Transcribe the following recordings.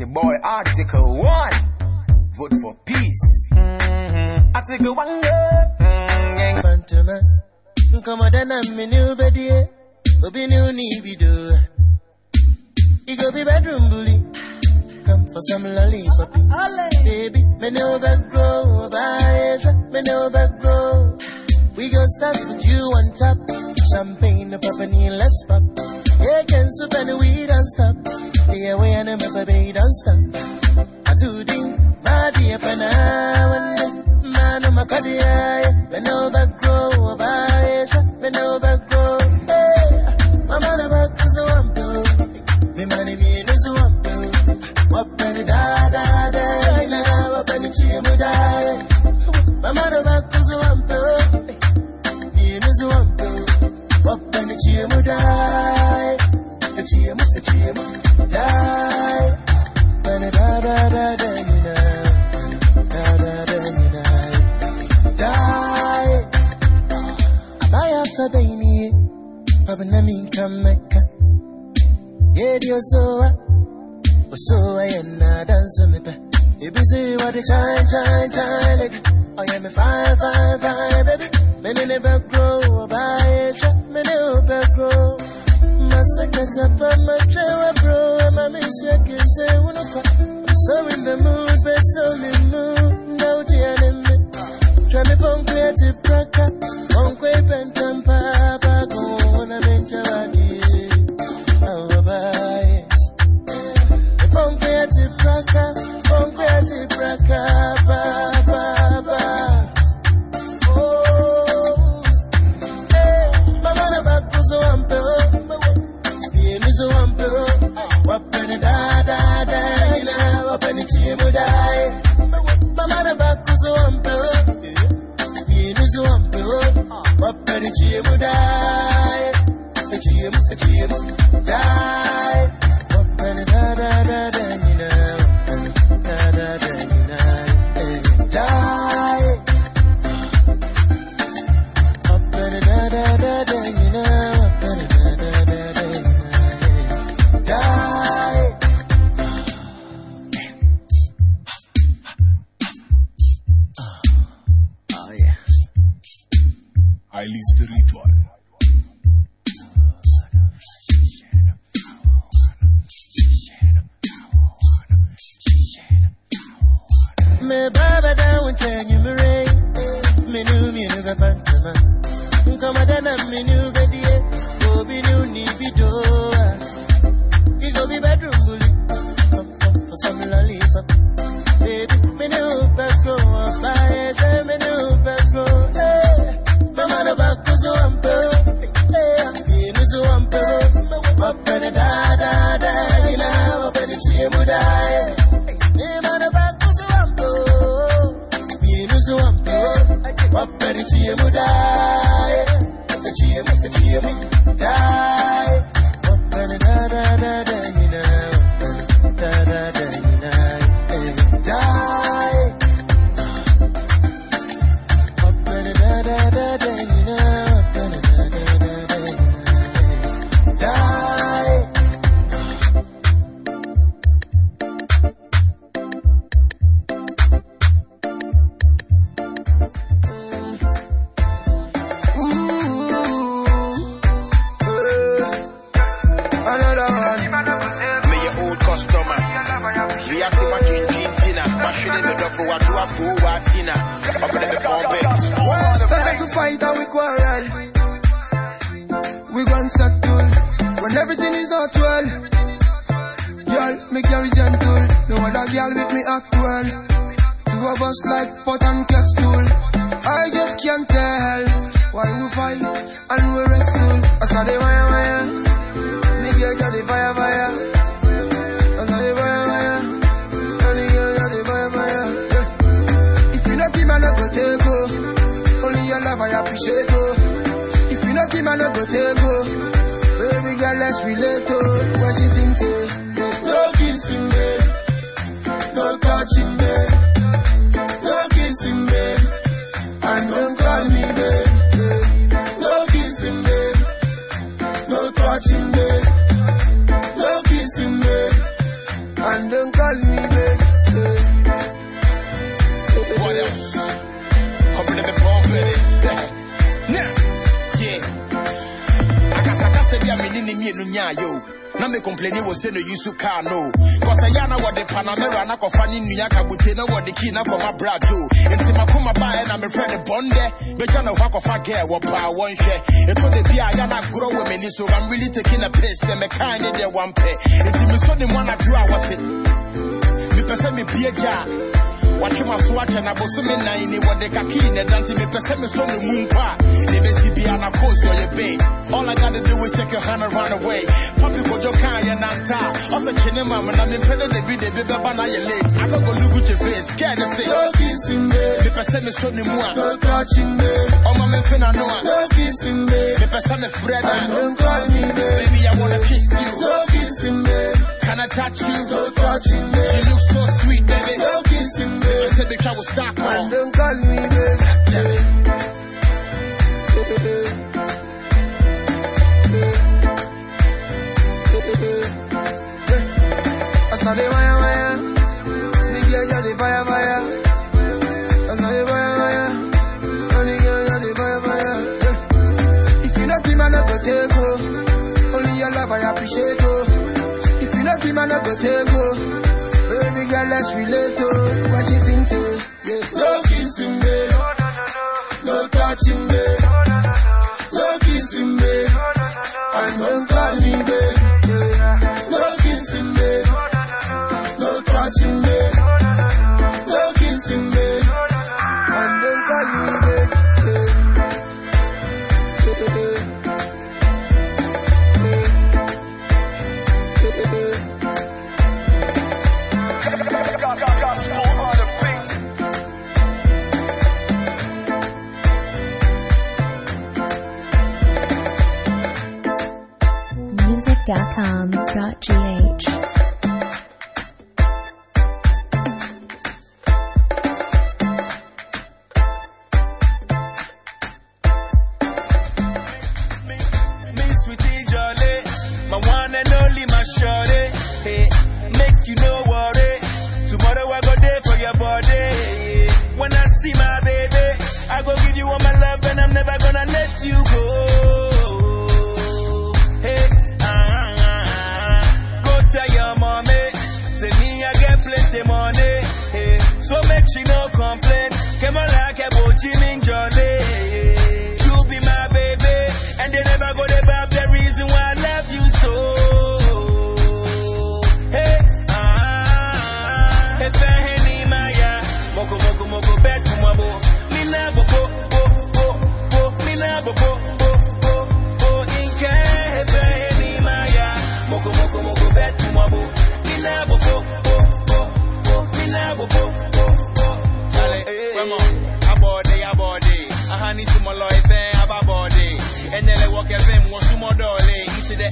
your boy Article 1. Vote for peace. Mm-hmm. Article 1 girl. Mm-hmm. Pantama, nkomoda me new bedie, obi new ni bido. He go be bedroom bully. Come for some lollipop. Baby, me no back grow, bye, me no back grow. We go start with you on top. Champagne, pop and let's pop. Yeah, can soup and we don't stop. Yeah, we and my baby don't stop. I do ding, my dear pana, man, I'm a cardiac. Me no back bye, me no back Oh yeah, me fine, fine, fine, baby Many never grow, My trail, bro, mission can I'm so in the mood, but so in the mood, no dear enemy. Try me from creative cracker, on quay pentam Me baba da wancan yi mure, minu mi nuga pantama. Nkama dana minu for what you are for what Tina. Up in the complex. Time to fight and we quarrel. We gon' settle when everything is not well. Girl, me carry gentle. No other girl with me act well. Two of us like pot and kettle. I just can't tell why we fight and we wrestle. I saw the wire wire. Me girl the fire fire. Let's relate oh. When she sings say, no kissing babe, no touching Me complaini wo se no use car no. Cause ya na wo de Panamera na kofa ne nua kabute na wo de key na koma brajo. Enti makoma ba na me friend bonde. Be ja na hwa kofa girl wo pa won hwe. Eto de bia ya na grow me so I'm really taking a piss. Them me kind de one pay. Enti me so de mo na do a wase. mepɛ sɛ mepie gya a watwe maso akyɛ na bosome nan ni wɔde kakii ne dante mepɛ sɛ mesɔ ne mu mpo a ne bɛsi bia na coast ɔyɛ bay all I gotta do is take your hand and run away. Papi kojo kaa yɛ nanta a ɔsɛ kyene mam na mempɛ dɛ da bi de bi bɛba na yɛ late I no go look at your face scared to say No kissing babe, mepɛ sɛ mesɔ ne mu a no touching babe, ɔma memfe n'ano a no kissing babe, mepɛ sɛ mefrɛ and da don't uh, call me. babe. baby I wanna kiss you. No kissing babe, can I touch you? No touching you babe, look so sweet baby. No kissing I said bitch I will stop and don't call me. babe. I dey wire wire, the girl just dey fire fire. I dey wire wire, the girl just dey fire fire. If you not him, I no go take oh. Only your love I appreciate oh. If you not him, I no go take oh. Baby girl, let's relate oh.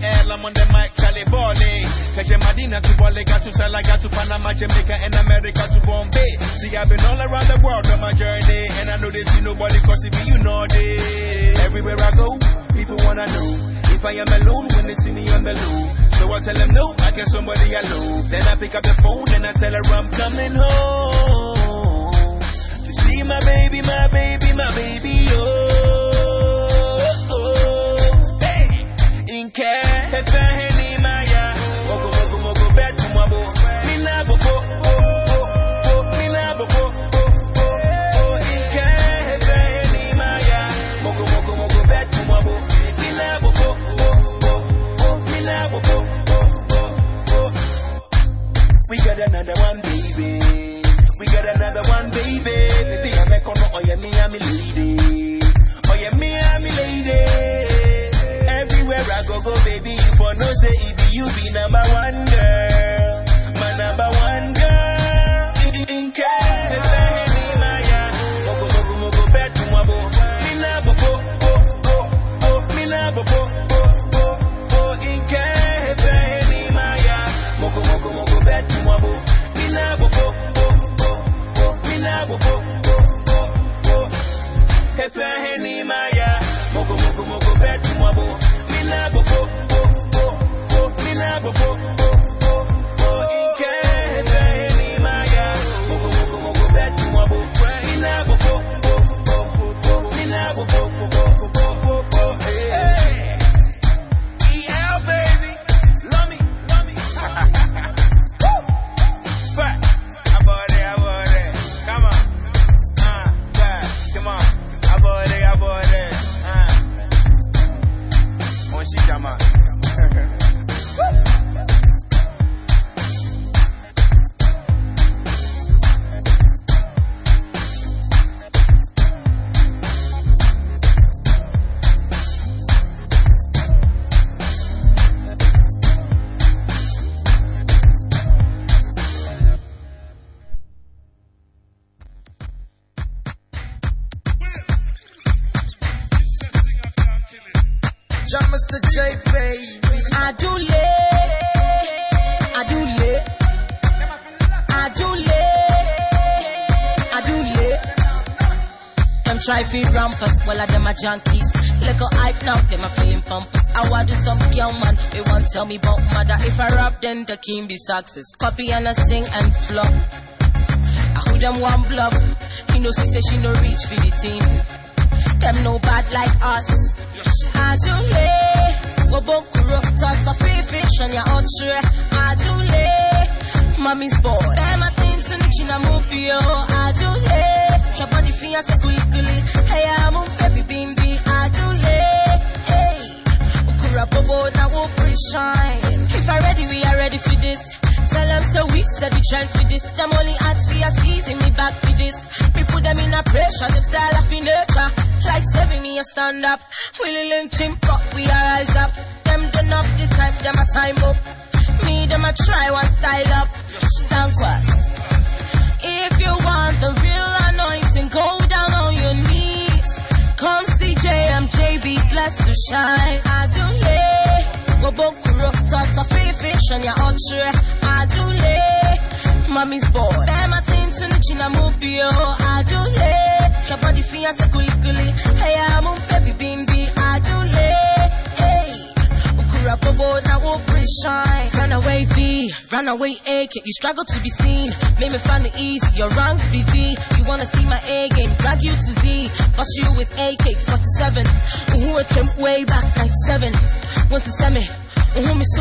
Air I'm on the mic, Charlie Bole, Kaje Madina to Bole, got to Sala, got to Panama, Jamaica, and America to Bombay. See, I've been all around the world on my journey, and I know they see nobody cause be you know they. Everywhere I go, people wanna know if I am alone when they see me on the low. So I tell them no, I get somebody I love. Then I pick up the phone and I tell her I'm coming home to see my baby, my baby, my baby. Oh, We got another one, baby. We got another one, baby. Baby, I'm a corner, oh yeah, me, I'm a lady. If Fi rampant, well, them a junkies. Little hype now, them a feeling pumpers. I want do some girl man, they want tell me about mother. If I rap, then the king be success. Copy and I sing and flop. I who them one bluff. You know, she say she no reach for the team. Them no bad like us. I do lay. Wabokuro, thoughts of fish and your own tree. I do lay. Mommy's boy. Them a team the china oh. I do lay. Chop on the fiance, kuli. Hey, I'm a baby bimbi. I do lay. Hey. Ukura bobo, now we'll pre-shine. If I ready, we are ready for this. Tell them so we set the trend for this. Them only ask for your season, me back for this. We put them in a pressure, them style of in nature. Like saving me a stand up. We link chimp up, we are rise up. Them done up the time, them a time up me, them a try one style up. Thank what? If you want the real anointing, go down on your knees. Come see JMJ, be blessed to shine. I do Adule, go book to rock, talk to fish on your ultra. Adule, mommy's boy. I'm a team, so the chin, I'm up here. Adule, your body feels so quickly. Hey, I'm on baby. Bobo, now we'll pre-shine. Run away V, run away A, can you struggle to be seen? Make me find it easy, you're wrong BV. You wanna see my A game, drag you to Z. Bust you with AK 47. Who came way back 97. Want to send me,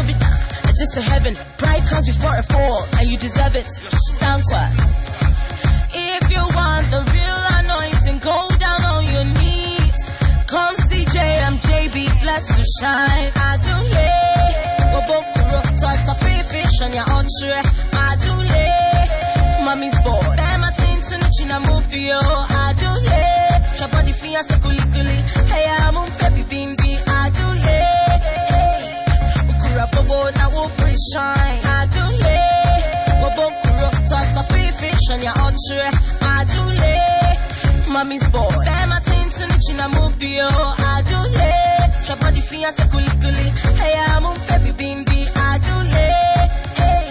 be down. Just to heaven, pride comes before a fall, and you deserve it. God. If you want the real anointing, go down on your knees. Come blessed to shine. Adule, Bobo Kuro, thoughts of free fish on your ultra. Adule, mommy's boy. I'm a teen to Nuchina the Adule, Shabadi cool, cool. Hey, I'm a Peppy Bimbi. Adule, Ukura Bobo, now will free shine. Adule, Bobo Kuro, thoughts of free fish on your ultra. Adule, mommy's boy. I'm a teen to I do Adule. Put body free and kuli kuli. Hey, I'm on baby bindi adule. Hey,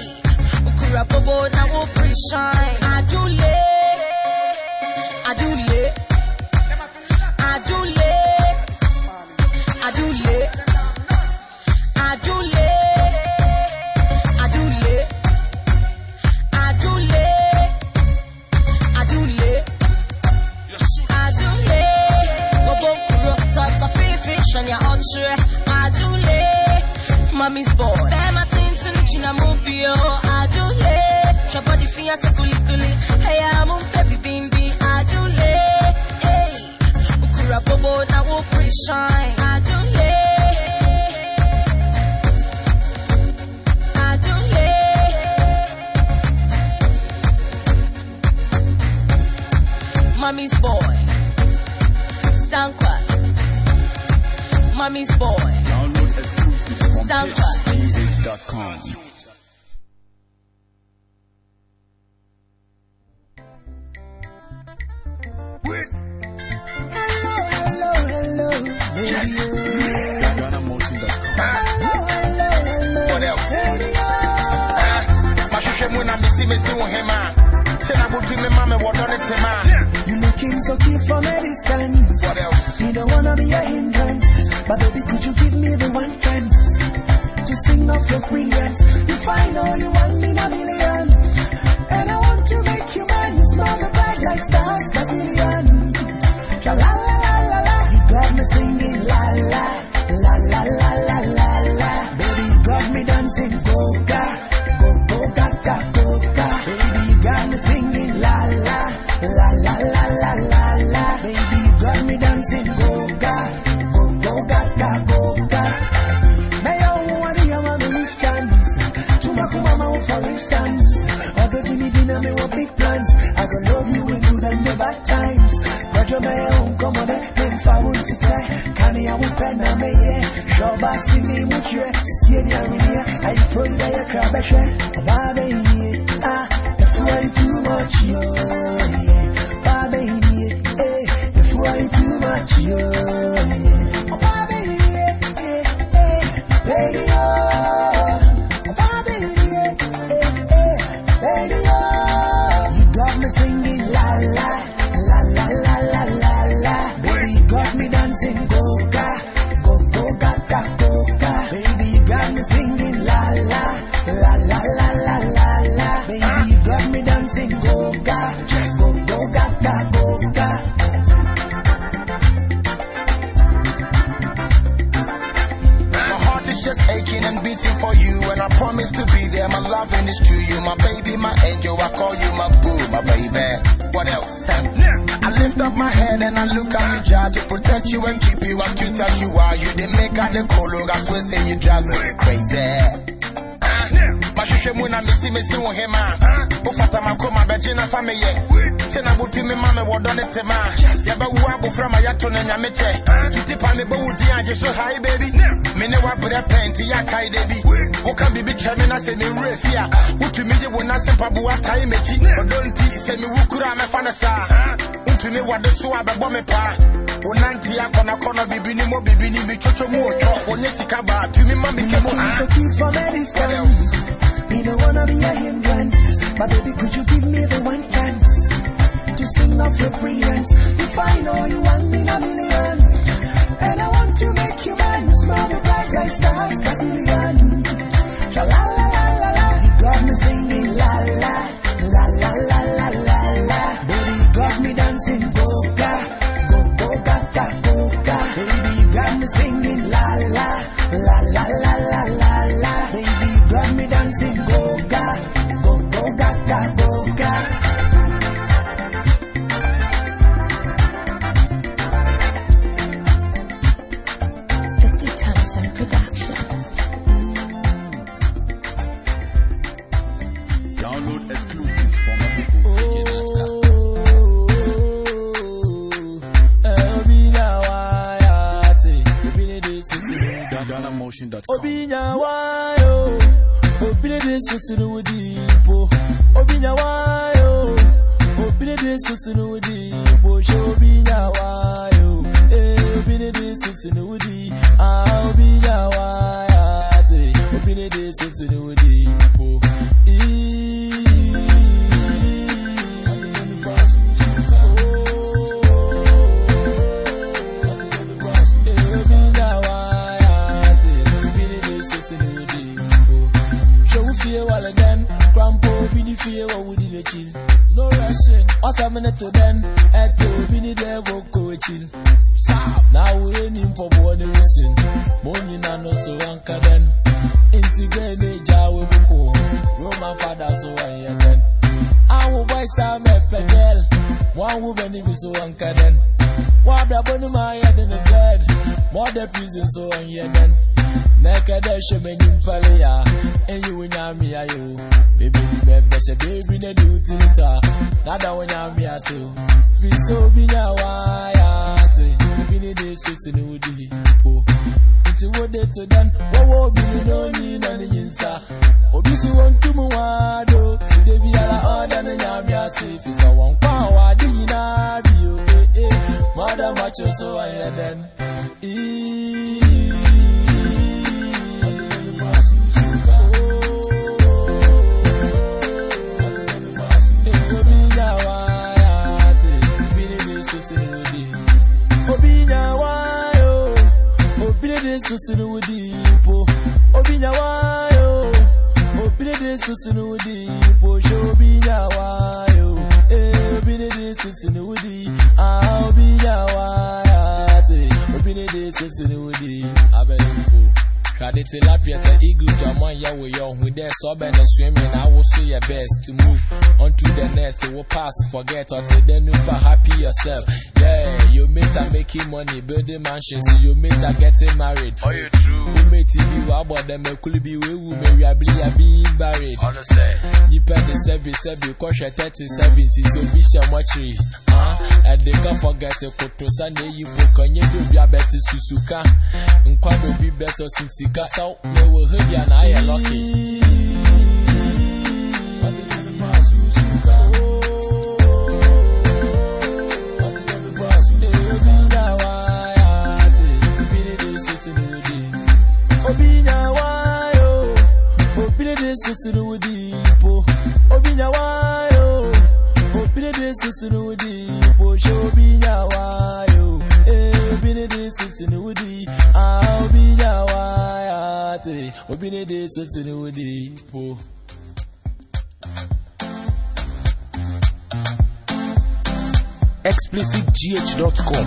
ukura bobo na wo shine. Adule, adule. Say na buti mi mama wo done it ma. Ya ba na nyame che. Pa me bo wudi anje so high baby. Me wa bre pent ya kai baby. Wo bibi twa me na se me wura fi a. Wutu me ye wo na se pa bo se me wukura me fa sa. Wutu me wa de so abebo me pa. Wo nanti akona kono bibi ni mo bibi ni mi chocho mu ocho. Onye sika ba tu mi ma me ke mo. So keep from any stone. Me no wanna be a hindrance. My baby could you give me the one chance? Sing off your brilliance? If I know you me in a million, and I want to make you mine, smile the bright like stars, Brazilian. ocean.com. fear all of them. Grandpa, be the fear what we did chill. No rushing. what's happening to them. At to be the devil coaching. Now we ain't in for one reason. Money nano so anchor then. Integrate the we with cool. Roman father so I hear them. I will buy some FNL. One woman if you so anchor them. Wabra bonu my head in the bed. More the prison so I hear them make a dash of me in Falia, and you in Ami, I you. Baby, baby, say baby, the duty to ta. Nada when I'm here, so free so be now. I say, baby, need this is a new day. It's what they to done. What will be no need on the insa? Obisi want to move on, though. So baby, be all order and I'm here, safe. It's a one power, oh, dinner, you. Madam, watch your so I let them. Wudi po, obinya wayo, obine de susinu wudi po, shobinya wayo, eh, obine de susinu wudi, ah, obinya wayo, obine de susinu wudi, abelipo. Kade tilapia say eagle to man ya we young with there so ben swimming I will see your best to move. On to the next it will pass forget until then you be happy yourself. Yeah Your mates are making money, building mansions. Your mates are getting married. Are you true? Who made TV? What about them? Could be we who may be are being married. Honestly, depend the service, service, kosher 30 services. So be sure much. And they can't forget a koto Sunday. You book on your baby, I bet Susuka. And quite a bit better since Sika. So, they will hear you and I are lucky. susuru udipo obinya wayo. Eh, Obine de susuru udipo shobinya wayo. Obine de susuru udi ah obinya waya te. Obine de susuru udipo explicitgh.com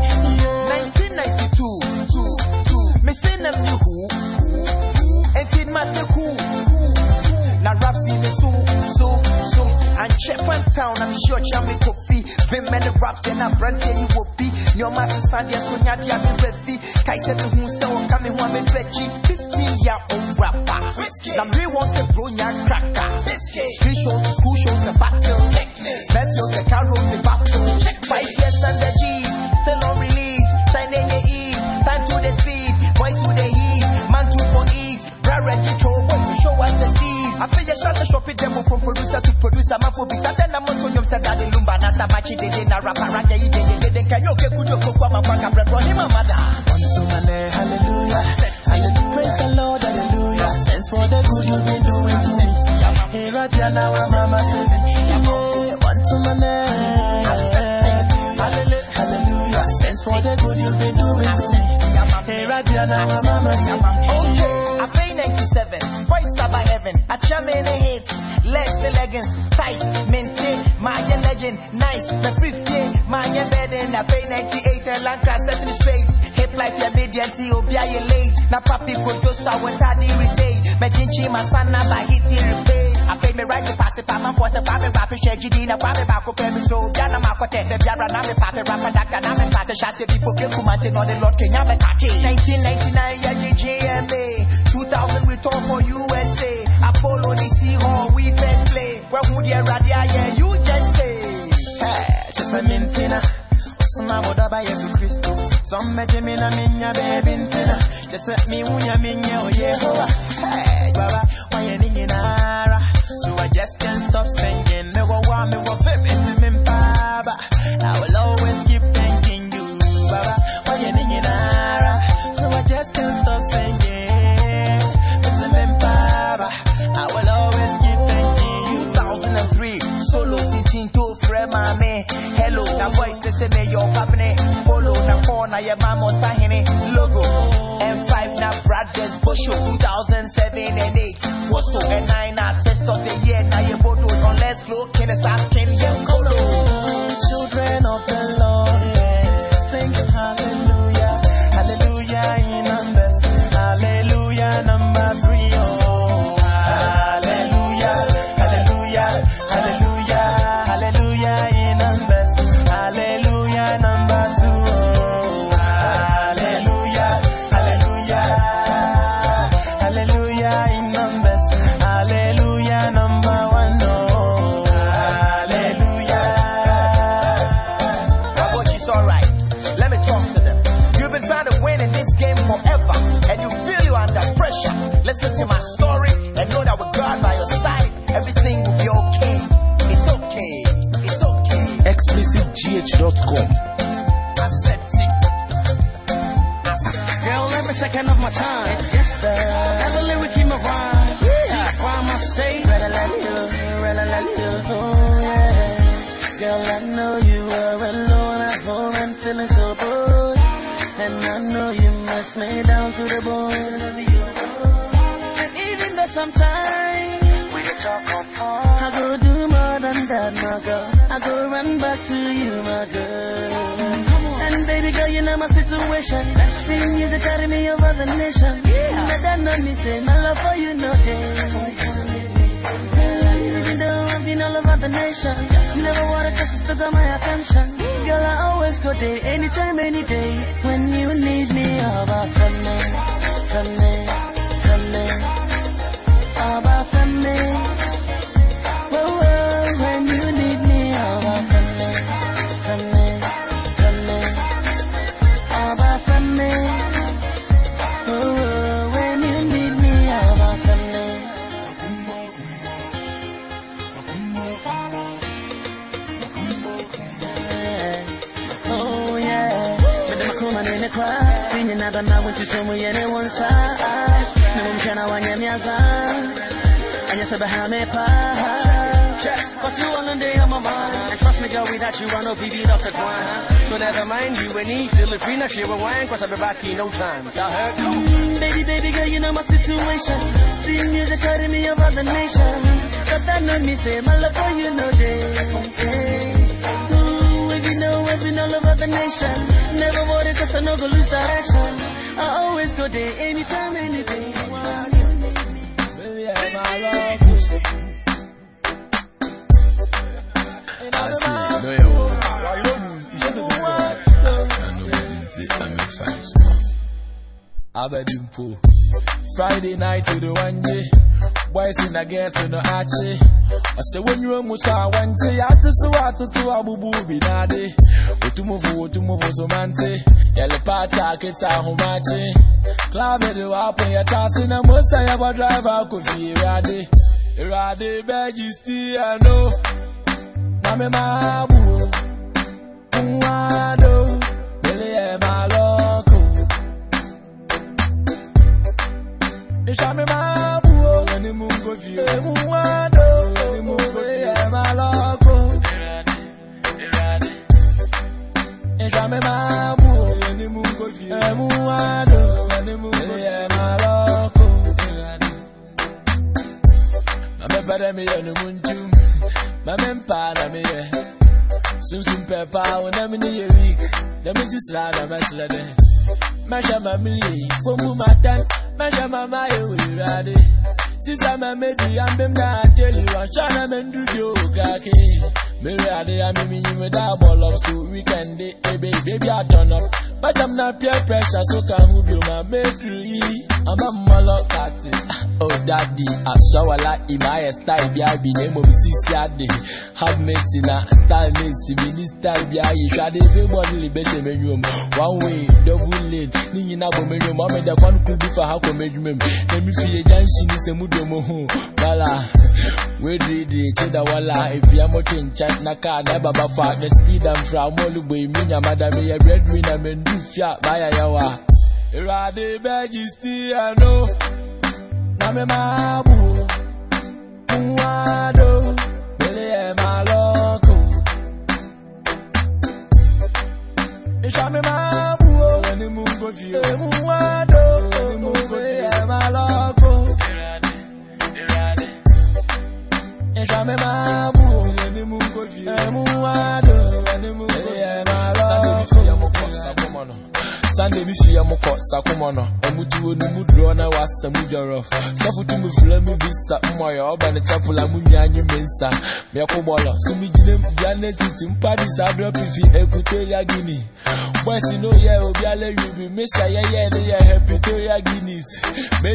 And Chapman Town, I'm sure Chammy Kofi. Been many raps and I'm brand here you will be. Your master Sandy, so I'm in Refi. Kaisa to who so coming one in Reggie. 15 year old rapper. Hallelujah, the Lord, hallelujah. Thanks for the good you've been doing to me. Mama hallelujah. Thanks for the good you've been doing to me. Mama Okay, I pay 97. Boys are by heaven. I hits. The leggings. Tight. My legend. Nice. The 50. I pay 98. And class setting straight. Hip life, oh, your median. See, Obia, you late. Now, papi, could just I went out irritate. Majinchi, my son, now by hit here repay. I pay me right to pass it. I'm force a papi, rapid share. GD, now, papi, back up every so. Jana, my kote. The Biara, now, me papi, rapper, doctor, now, me papi, shasi, before Kumante, on the Lord, can Kenya, me kaki. 1999, yeah, GGMA. 2000, we talk for USA. Apollo, DC Hall, we first play. Where would you radia, yeah, you just say. Hey, just a mintina. Osuma boda Yesu Kristo. Some me mina minya baby ntina. Just let me unya minya o oh Yehovah. Hey, Baba, why you ningin ara? So I just can't stop singing. Me wa wa me wa fit me me baba. I will always keep thanking you, Baba. Why you ningin ara? So I just can't stop singing. Me me baba. I will always keep thanking you. 2003, solo teaching to friend mame. Hello, the voice me your cabinet. Follow your mama sahine logo. M5 now brothers Bosho 2007 and 8. Waso and 9 artist of the year. Now you both unless glow can asking you colo. You me down to the bone. And even though sometimes we talk apart, I go do more than that, my girl. I go run back to you, my girl. And baby girl, you know my situation. Sing music carry me over the nation. Yeah. That I know me say my love for you, no day. I've all over the nation, you never wanna just still got my attention. Girl, I always go there, anytime, any day. When you need me, oh, how about from me, from me, without you, I know BB off the grind. So never mind you when he feel it free, now share a wine, cause I'll be back in no time. Y'all heard? Mm, baby, baby girl, you know my situation. Seeing music turning me over the nation. But that know me say, my love for you, no day. Ooh, if you know, if you know, love of the nation. Never worry, cause I know go lose direction. I always go there, anytime, anything. Baby, I'm my love. I see, no, you won't. I know you didn't say I'm a fan. Abedimpo. Friday night to the one day. Boys in a guess in the archie. I say when you almost saw one day, I just saw out to Abu Bubi Nade. Utumufu, Utumufu Somante. Yellow Pata, Kita Homachi. Club at the Wapo, your task in a most I ever drive out coffee. Rade. Rade, Majesty, I know. Mami mabu, unwado, mele e maloko. Ishami mabu, weni mungo fio, e unwado, maloko. Ishami mabu, weni mungo fio, unwado, maloko. Mami pere mi. Mame mpa na me ye. Sunsun pepa o na me ni ye weak. Na me disra na me sra de. Masha mamili, fomu matan. Masha mama ye wira de. ma mame di ambem na ateli. Washana mendu di o graki. Mirade ya mimi nyime da ball up So weekend day Ebe baby I turn up. But I'm not peer pressure So can who be my medri I'm a molo kati Oh daddy Ashawala imaya style Bia bi name of sisi ade. Have mercy na style mercy Mini style bia yi Shade be body libeshe menyum One way double lane. Ni nyina bo menyum Ome de kwan kubi fa hako menyum Emi fiye janshi ni se mudo mo hu Bala Wedridi chida wala. If ya moto in chat na car baba fa The speed and fra Molu boy minya madame ya breadwinner mendu fia Baya yawa. Irade beji still I know. Na me mabu Mwado. Bele e maloko Ishame mabu Wani Eka me mabu mu koji Emu wado Eni mu koji Ema lo Sande mi shi ya moko sakumono Sande mi shi ya moko sakumono Emu jiwo ni mu drona wasa mu jorof Sofu tu mu fule mu visa Umoyo oba ne chapula mu nyanyi mensa Miako molo Sumi jine mjane titi mpadi sabro pifi Ekuteria gini Mwesi no ye obiale yubi Misha ye ye ne ye Epitoria guineas